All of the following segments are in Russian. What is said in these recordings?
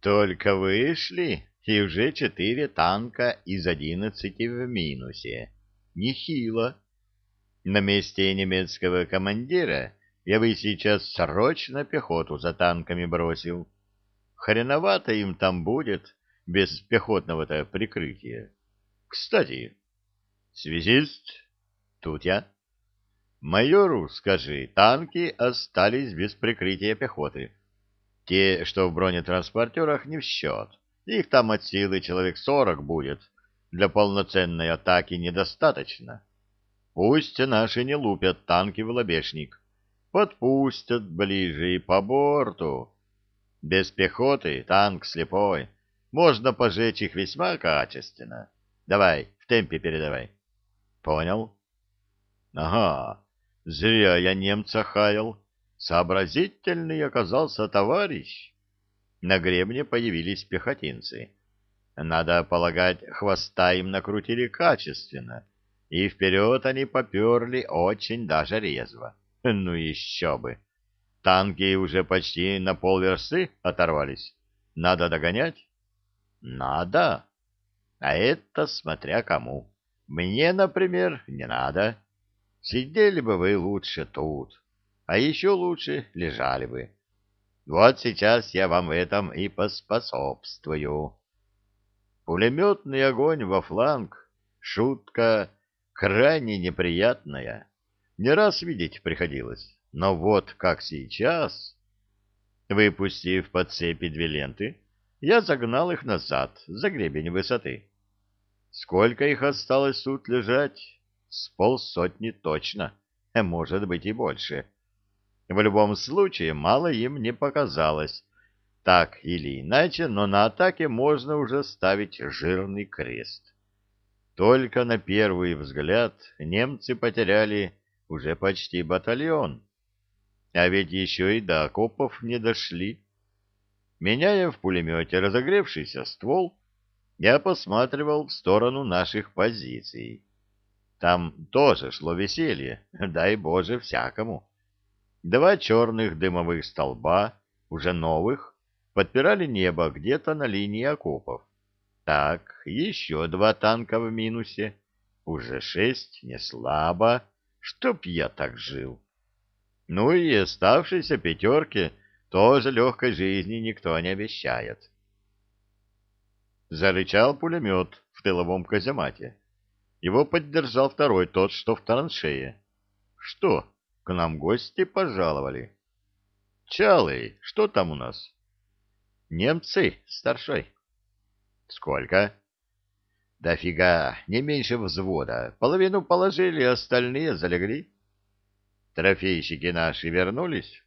Только вышли, и уже четыре танка из одиннадцати в минусе. Нехило. На месте немецкого командира я бы сейчас срочно пехоту за танками бросил. Хреновато им там будет без пехотного-то прикрытия. Кстати, связист, тут я. Майору скажи, танки остались без прикрытия пехоты. Те, что в бронетранспортерах, не в счет. Их там от силы человек сорок будет. Для полноценной атаки недостаточно. Пусть наши не лупят танки в лобешник. Подпустят ближе и по борту. Без пехоты танк слепой. Можно пожечь их весьма качественно. Давай, в темпе передавай. Понял? Ага, зря я немца хаял. Сообразительный оказался товарищ. На гребне появились пехотинцы. Надо полагать, хвоста им накрутили качественно, и вперед они поперли очень даже резво. Ну еще бы! Танки уже почти на полверсты оторвались. Надо догонять? Надо. А это смотря кому. Мне, например, не надо. Сидели бы вы лучше тут, а еще лучше лежали бы. Вот сейчас я вам в этом и поспособствую. Пулеметный огонь во фланг — шутка крайне неприятная. Не раз видеть приходилось, но вот как сейчас... Выпустив по цепи две ленты, я загнал их назад, за гребень высоты. Сколько их осталось тут лежать? С полсотни точно, а может быть и больше. В любом случае, мало им не показалось. Так или иначе, но на атаке можно уже ставить жирный крест. Только на первый взгляд немцы потеряли уже почти батальон. А ведь еще и до окопов не дошли. Меняя в пулемете разогревшийся ствол, я посматривал в сторону наших позиций. Там тоже шло веселье, дай Боже, всякому. Два черных дымовых столба, уже новых, подпирали небо где-то на линии окопов. Так, еще два танка в минусе, уже шесть, не слабо, чтоб я так жил. Ну и оставшиеся пятерки тоже легкой жизни никто не обещает. Зарычал пулемет в тыловом каземате. Его поддержал второй, тот, что в траншее. Что, к нам гости пожаловали. Чалый, что там у нас? Немцы, старшой. Сколько? Дофига, не меньше взвода. Половину положили, остальные залегли. Трофейщики наши вернулись?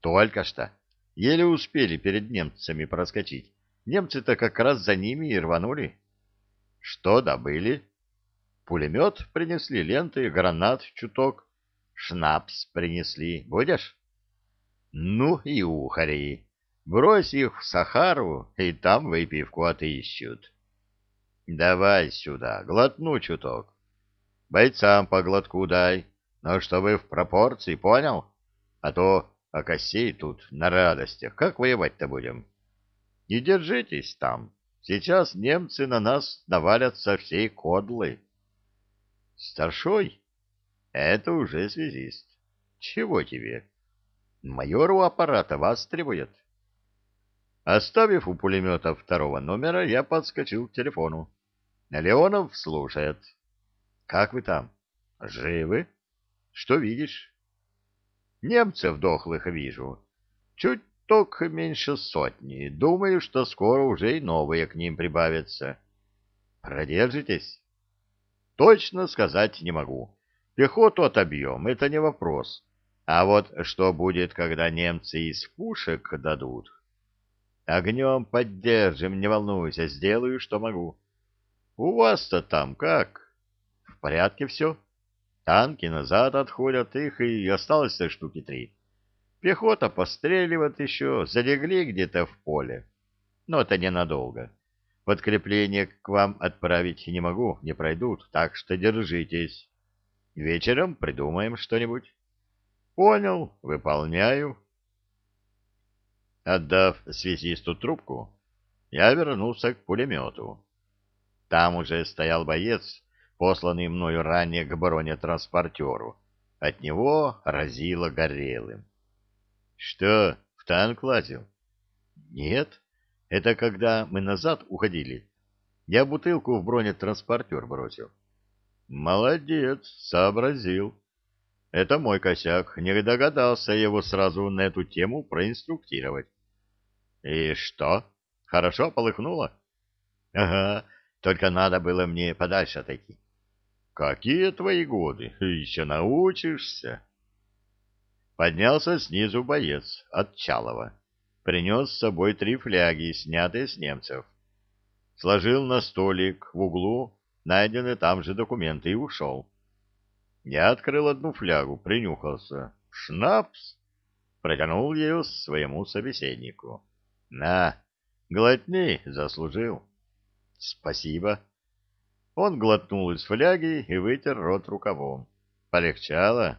Только что. Еле успели перед немцами проскочить. Немцы-то как раз за ними и рванули. Что добыли? Пулемет принесли, ленты, гранат чуток. Шнапс принесли. Будешь? Ну и ухари. Брось их в Сахару, и там выпивку отыщут. Давай сюда, глотну чуток. Бойцам по глотку дай, но чтобы в пропорции, понял? А то окосей тут на радостях. Как воевать-то будем? Не держитесь там. Сейчас немцы на нас навалят со всей кодлы. Старшой? Это уже связист. Чего тебе? Майор у аппарата вас требует. Оставив у пулемета второго номера, я подскочил к телефону. Леонов слушает. Как вы там? Живы? Что видишь? Немцев дохлых вижу. Чуть только меньше сотни. Думаю, что скоро уже и новые к ним прибавятся. Продержитесь? Точно сказать не могу. Пехоту отобьем, это не вопрос. А вот что будет, когда немцы из пушек дадут? Огнем поддержим, не волнуйся, сделаю, что могу. У вас-то там как? В порядке все? Танки назад отходят, их и осталось-то штуки три. Пехота постреливает еще, залегли где-то в поле. Но это ненадолго. Подкрепление к вам отправить не могу, не пройдут, так что держитесь. Вечером придумаем что-нибудь. Понял, выполняю. Отдав связисту трубку, я вернулся к пулемету. Там уже стоял боец, посланный мною ранее к бронетранспортеру. От него разило горелым. — Что, в танк лазил? — Нет, это когда мы назад уходили. Я бутылку в бронетранспортер бросил. — Молодец, сообразил. Это мой косяк, не догадался его сразу на эту тему проинструктировать. — И что? Хорошо полыхнуло? — Ага, только надо было мне подальше отойти. — Какие твои годы? Еще научишься? Поднялся снизу боец от Чалова. Принес с собой три фляги, снятые с немцев. Сложил на столик в углу найденные там же документы и ушел. Я открыл одну флягу, принюхался. Шнапс! Протянул ее своему собеседнику. На, глотни, заслужил. Спасибо. Он глотнул из фляги и вытер рот рукавом. Полегчало?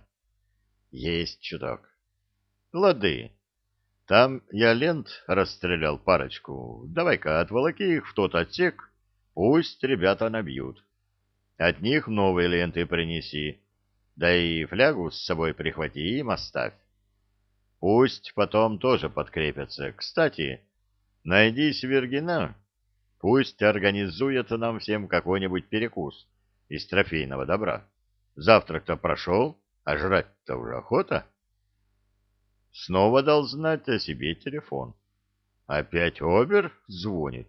Есть чуток. Лады. Там я лент расстрелял парочку. Давай-ка отволоки их в тот отсек, пусть ребята набьют. От них новые ленты принеси, да и флягу с собой прихвати им оставь. Пусть потом тоже подкрепятся. Кстати, найди Свергина, Пусть организует нам всем какой-нибудь перекус из трофейного добра. Завтрак-то прошел, а жрать-то уже охота. Снова дал знать о себе телефон. Опять Обер звонит.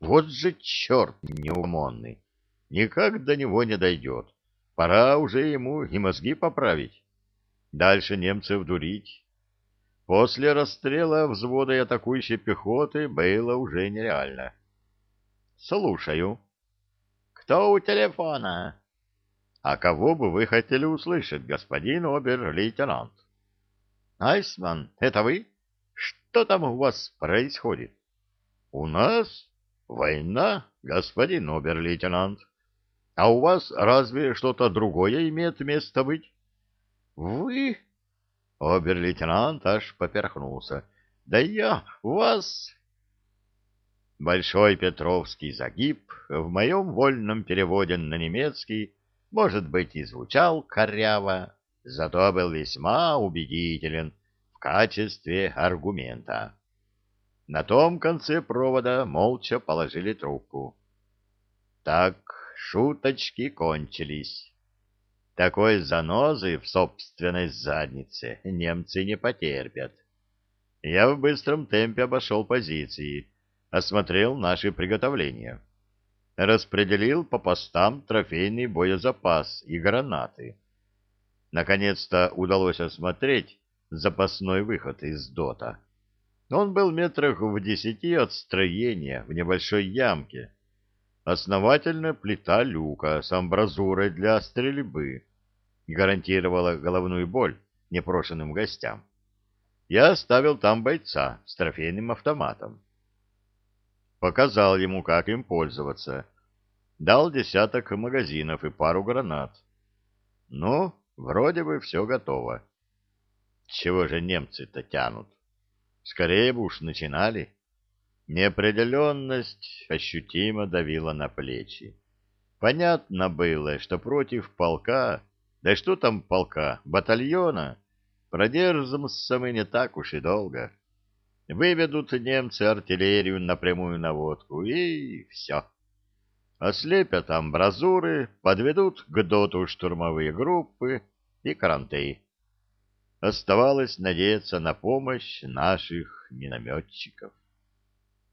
Вот же черт неумонный. Никак до него не дойдет. Пора уже ему и мозги поправить. Дальше немцев дурить. После расстрела взвода и атакующей пехоты было уже нереально. Слушаю. Кто у телефона? А кого бы вы хотели услышать, господин обер-лейтенант? Айсман, это вы? Что там у вас происходит? У нас война, господин обер-лейтенант. А у вас разве что-то другое имеет место быть? Вы? Обер-лейтенант аж поперхнулся. Да я вас Большой Петровский загиб в моем вольном переводе на немецкий, может быть, и звучал коряво, зато был весьма убедителен в качестве аргумента. На том конце провода молча положили трубку. Так шуточки кончились. Такой занозы в собственной заднице немцы не потерпят. Я в быстром темпе обошел позиции, осмотрел наши приготовления. Распределил по постам трофейный боезапас и гранаты. Наконец-то удалось осмотреть запасной выход из дота. Он был метрах в десяти от строения в небольшой ямке. Основательная плита люка с амбразурой для стрельбы гарантировала головную боль непрошенным гостям. Я оставил там бойца с трофейным автоматом показал ему, как им пользоваться. Дал десяток магазинов и пару гранат. Ну, вроде бы все готово. Чего же немцы-то тянут? Скорее бы уж начинали. Неопределенность ощутимо давила на плечи. Понятно было, что против полка, да что там полка, батальона, продержимся мы не так уж и долго. Выведут немцы артиллерию на прямую наводку, и все. Ослепят амбразуры, подведут к доту штурмовые группы и каранты. Оставалось надеяться на помощь наших минометчиков.